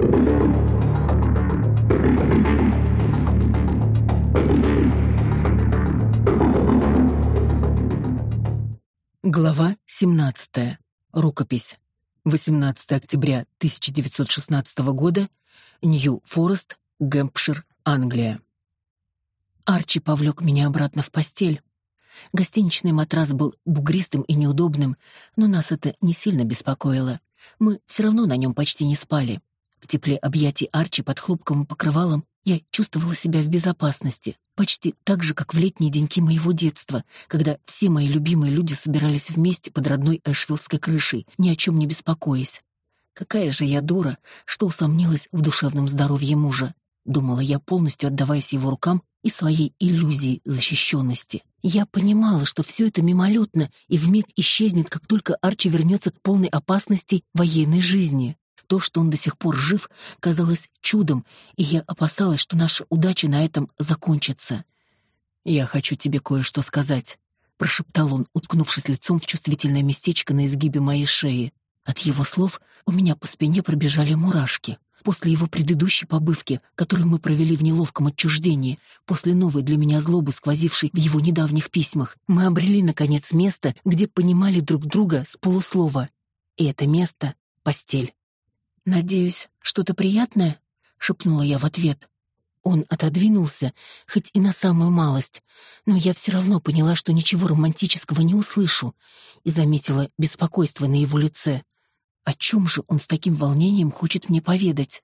Глава 17. Рукопись. 18 октября 1916 года. Нью-Форест, Гэмпшир, Англия. Арчи повлек меня обратно в постель. Гостиничный матрас был бугристым и неудобным, но нас это не сильно беспокоило. Мы все равно на нем почти не спали. В тепле объятий Арчи под хлопковым покрывалом я чувствовала себя в безопасности, почти так же, как в летние деньки моего детства, когда все мои любимые люди собирались вместе под родной эшвиллской крышей, ни о чем не беспокоясь. Какая же я дура, что усомнилась в душевном здоровье мужа. Думала я, полностью отдаваясь его рукам и своей иллюзии защищенности. Я понимала, что все это мимолетно и вмиг исчезнет, как только Арчи вернется к полной опасности военной жизни. То, что он до сих пор жив, казалось чудом, и я опасалась, что наша удача на этом закончится. «Я хочу тебе кое-что сказать», — прошептал он, уткнувшись лицом в чувствительное местечко на изгибе моей шеи. От его слов у меня по спине пробежали мурашки. После его предыдущей побывки, которую мы провели в неловком отчуждении, после новой для меня злобы, сквозившей в его недавних письмах, мы обрели, наконец, место, где понимали друг друга с полуслова. И это место — постель. «Надеюсь, что-то приятное?» — шепнула я в ответ. Он отодвинулся, хоть и на самую малость, но я все равно поняла, что ничего романтического не услышу, и заметила беспокойство на его лице. О чем же он с таким волнением хочет мне поведать?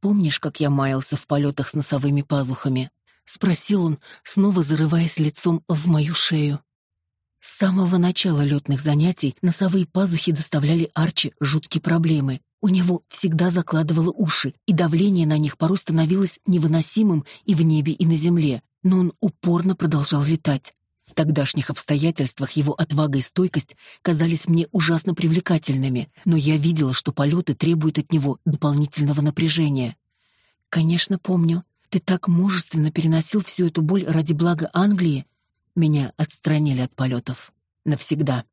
«Помнишь, как я маялся в полетах с носовыми пазухами?» — спросил он, снова зарываясь лицом в мою шею. С самого начала летных занятий носовые пазухи доставляли Арчи жуткие проблемы. У него всегда закладывало уши, и давление на них порой становилось невыносимым и в небе, и на земле, но он упорно продолжал летать. В тогдашних обстоятельствах его отвага и стойкость казались мне ужасно привлекательными, но я видела, что полеты требуют от него дополнительного напряжения. «Конечно, помню. Ты так мужественно переносил всю эту боль ради блага Англии». Меня отстранили от полетов. Навсегда.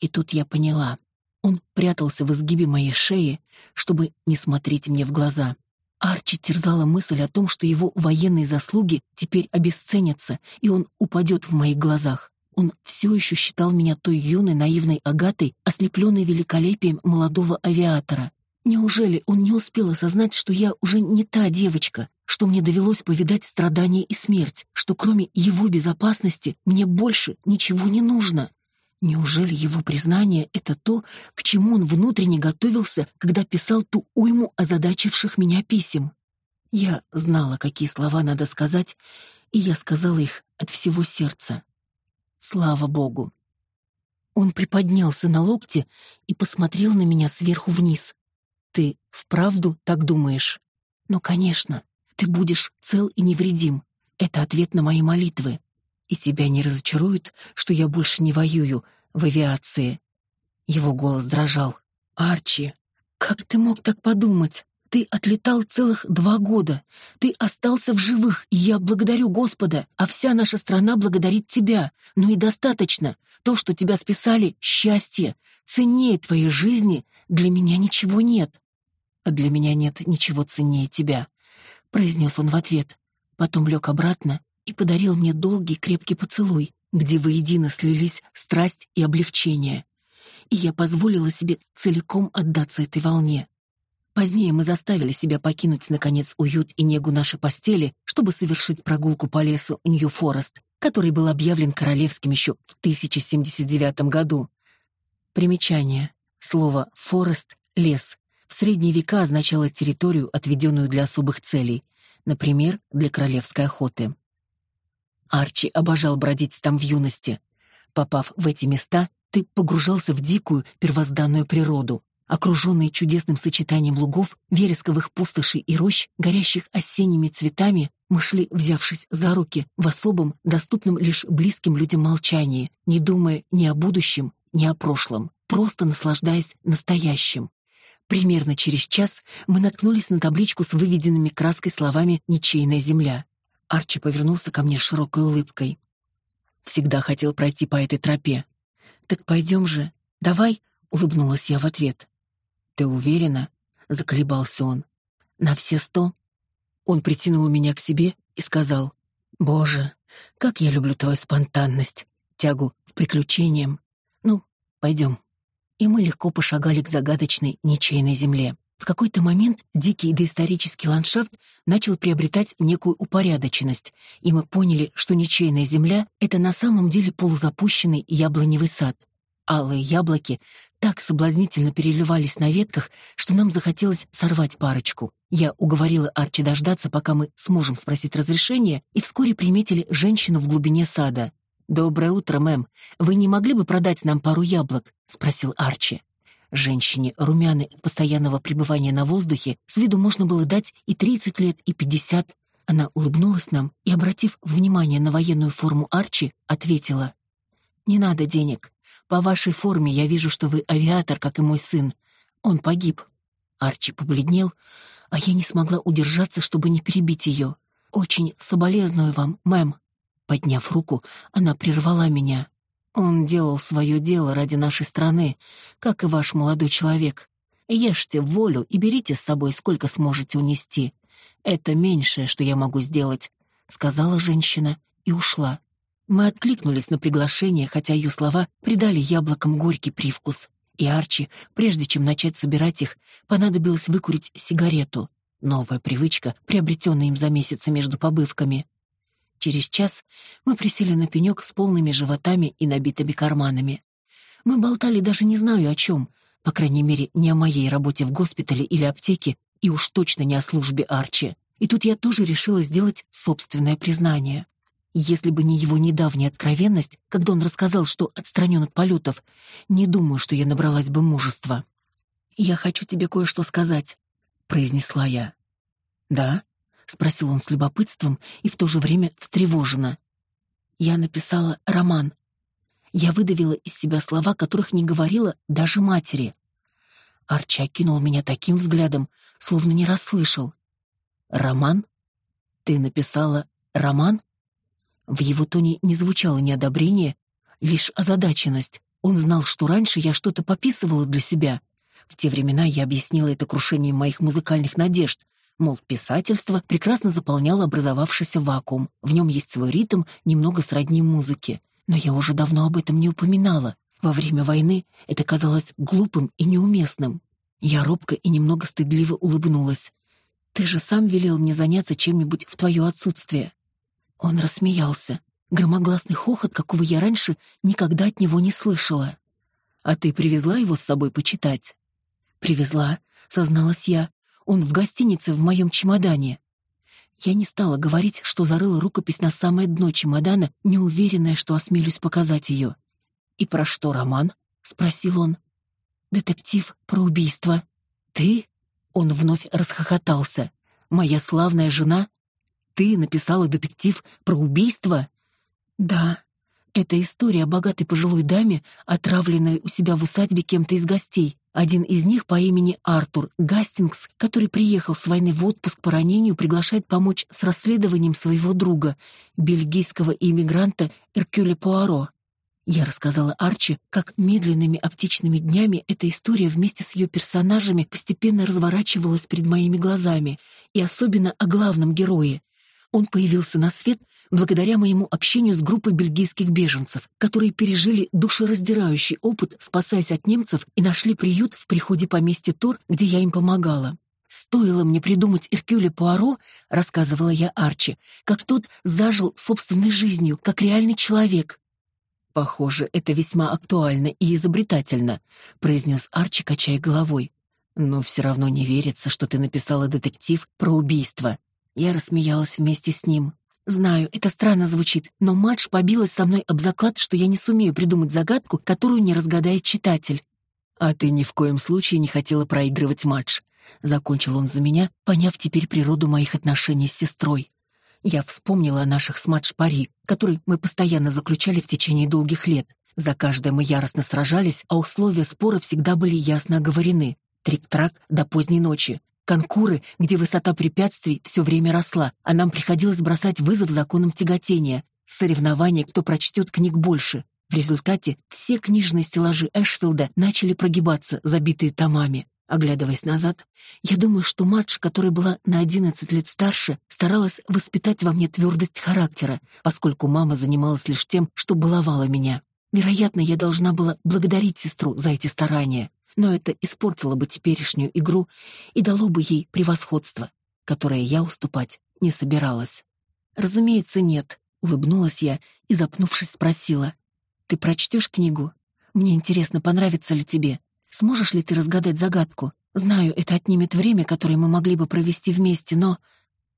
И тут я поняла. Он прятался в изгибе моей шеи, чтобы не смотреть мне в глаза. Арчи терзала мысль о том, что его военные заслуги теперь обесценятся, и он упадет в моих глазах. Он все еще считал меня той юной наивной Агатой, ослепленной великолепием молодого авиатора. Неужели он не успел осознать, что я уже не та девочка, что мне довелось повидать страдания и смерть, что кроме его безопасности мне больше ничего не нужно? Неужели его признание — это то, к чему он внутренне готовился, когда писал ту уйму озадачивших меня писем? Я знала, какие слова надо сказать, и я сказала их от всего сердца. Слава Богу! Он приподнялся на локте и посмотрел на меня сверху вниз. «Ты вправду так думаешь?» «Ну, конечно. Ты будешь цел и невредим. Это ответ на мои молитвы. И тебя не разочарует, что я больше не воюю в авиации?» Его голос дрожал. «Арчи, как ты мог так подумать? Ты отлетал целых два года. Ты остался в живых, и я благодарю Господа, а вся наша страна благодарит тебя. Ну и достаточно. То, что тебя списали, — счастье. Ценнее твоей жизни для меня ничего нет. А для меня нет ничего ценнее тебя», — произнес он в ответ. Потом лег обратно и подарил мне долгий крепкий поцелуй, где воедино слились страсть и облегчение. И я позволила себе целиком отдаться этой волне. Позднее мы заставили себя покинуть, наконец, уют и негу нашей постели, чтобы совершить прогулку по лесу Нью-Форест, который был объявлен королевским еще в 1079 году. Примечание. Слово «forest» — лес. В средние века означало территорию, отведенную для особых целей, например, для королевской охоты. Арчи обожал бродить там в юности. Попав в эти места, ты погружался в дикую первозданную природу, окруженный чудесным сочетанием лугов, вересковых пустошей и рощ, горящих осенними цветами, мы шли, взявшись за руки, в особом, доступном лишь близким людям молчании, не думая ни о будущем, ни о прошлом, просто наслаждаясь настоящим. Примерно через час мы наткнулись на табличку с выведенными краской словами «Ничейная земля». Арчи повернулся ко мне с широкой улыбкой. Всегда хотел пройти по этой тропе. Так пойдем же. Давай, улыбнулась я в ответ. Ты уверена? заколебался он. На все сто. Он притянул меня к себе и сказал, «Боже, как я люблю твою спонтанность, тягу к приключениям. Ну, пойдем». И мы легко пошагали к загадочной ничейной земле. В какой-то момент дикий доисторический ландшафт начал приобретать некую упорядоченность, и мы поняли, что ничейная земля — это на самом деле полузапущенный яблоневый сад. Алые яблоки так соблазнительно переливались на ветках, что нам захотелось сорвать парочку. Я уговорила Арчи дождаться, пока мы сможем спросить разрешения, и вскоре приметили женщину в глубине сада. «Доброе утро, мэм. Вы не могли бы продать нам пару яблок?» — спросил Арчи. Женщине, румяной от постоянного пребывания на воздухе, с виду можно было дать и 30 лет, и 50. Она улыбнулась нам и, обратив внимание на военную форму Арчи, ответила. «Не надо денег. По вашей форме я вижу, что вы авиатор, как и мой сын. Он погиб». Арчи побледнел, а я не смогла удержаться, чтобы не перебить ее. «Очень соболезную вам, мэм». Подняв руку, она прервала меня. Он делал свое дело ради нашей страны, как и ваш молодой человек. Ешьте волю и берите с собой, сколько сможете унести. Это меньшее, что я могу сделать», — сказала женщина и ушла. Мы откликнулись на приглашение, хотя ее слова придали яблокам горький привкус. И Арчи, прежде чем начать собирать их, понадобилось выкурить сигарету. Новая привычка, приобретенная им за месяцы между побывками. Через час мы присели на пенек с полными животами и набитыми карманами. Мы болтали даже не знаю о чем, по крайней мере, не о моей работе в госпитале или аптеке, и уж точно не о службе Арчи. И тут я тоже решила сделать собственное признание. Если бы не его недавняя откровенность, когда он рассказал, что отстранен от полетов, не думаю, что я набралась бы мужества. «Я хочу тебе кое-что сказать», — произнесла я. «Да?» — спросил он с любопытством и в то же время встревоженно. Я написала роман. Я выдавила из себя слова, которых не говорила даже матери. Арча кинул меня таким взглядом, словно не расслышал. «Роман? Ты написала роман?» В его тоне не звучало неодобрение, лишь озадаченность. Он знал, что раньше я что-то пописывала для себя. В те времена я объяснила это крушением моих музыкальных надежд, Мол, писательство прекрасно заполняло образовавшийся вакуум. В нем есть свой ритм, немного сродни музыке. Но я уже давно об этом не упоминала. Во время войны это казалось глупым и неуместным. Я робко и немного стыдливо улыбнулась. «Ты же сам велел мне заняться чем-нибудь в твое отсутствие». Он рассмеялся. Громогласный хохот, какого я раньше никогда от него не слышала. «А ты привезла его с собой почитать?» «Привезла», — созналась я. Он в гостинице в моем чемодане. Я не стала говорить, что зарыла рукопись на самое дно чемодана, неуверенная, что осмелюсь показать ее. «И про что роман?» — спросил он. «Детектив про убийство». «Ты?» — он вновь расхохотался. «Моя славная жена? Ты написала детектив про убийство?» «Да. Это история о богатой пожилой даме, отравленной у себя в усадьбе кем-то из гостей. Один из них по имени Артур Гастингс, который приехал с войны в отпуск по ранению, приглашает помочь с расследованием своего друга, бельгийского иммигранта Эркюля Пуаро. Я рассказала Арчи, как медленными оптичными днями эта история вместе с ее персонажами постепенно разворачивалась перед моими глазами, и особенно о главном герое. Он появился на свет благодаря моему общению с группой бельгийских беженцев, которые пережили душераздирающий опыт, спасаясь от немцев, и нашли приют в приходе поместья Тор, где я им помогала. «Стоило мне придумать Иркюля Пуаро», — рассказывала я Арчи, «как тот зажил собственной жизнью, как реальный человек». «Похоже, это весьма актуально и изобретательно», — произнес Арчи, качая головой. «Но все равно не верится, что ты написала детектив про убийство». Я рассмеялась вместе с ним. Знаю, это странно звучит, но Мадж побилась со мной об заклад, что я не сумею придумать загадку, которую не разгадает читатель. А ты ни в коем случае не хотела проигрывать Мадж. Закончил он за меня, поняв теперь природу моих отношений с сестрой. Я вспомнила о наших с Мадж пари, которые мы постоянно заключали в течение долгих лет. За каждое мы яростно сражались, а условия спора всегда были ясно оговорены. Трик-трак до поздней ночи, конкуры, где высота препятствий все время росла, а нам приходилось бросать вызов законам тяготения, соревнования, кто прочтет книг больше. В результате все книжные стеллажи Эшфилда начали прогибаться, забитые томами. Оглядываясь назад, я думаю, что Мадж, которая была на 11 лет старше, старалась воспитать во мне твердость характера, поскольку мама занималась лишь тем, что баловала меня. Вероятно, я должна была благодарить сестру за эти старания, но это испортило бы теперешнюю игру и дало бы ей превосходство, которое я уступать не собиралась. «Разумеется, нет», — улыбнулась я и, запнувшись, спросила. «Ты прочтешь книгу? Мне интересно, понравится ли тебе. Сможешь ли ты разгадать загадку? Знаю, это отнимет время, которое мы могли бы провести вместе, но...»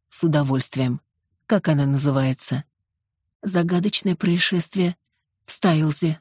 «С удовольствием. Как она называется?» «Загадочное происшествие в Стайлзе».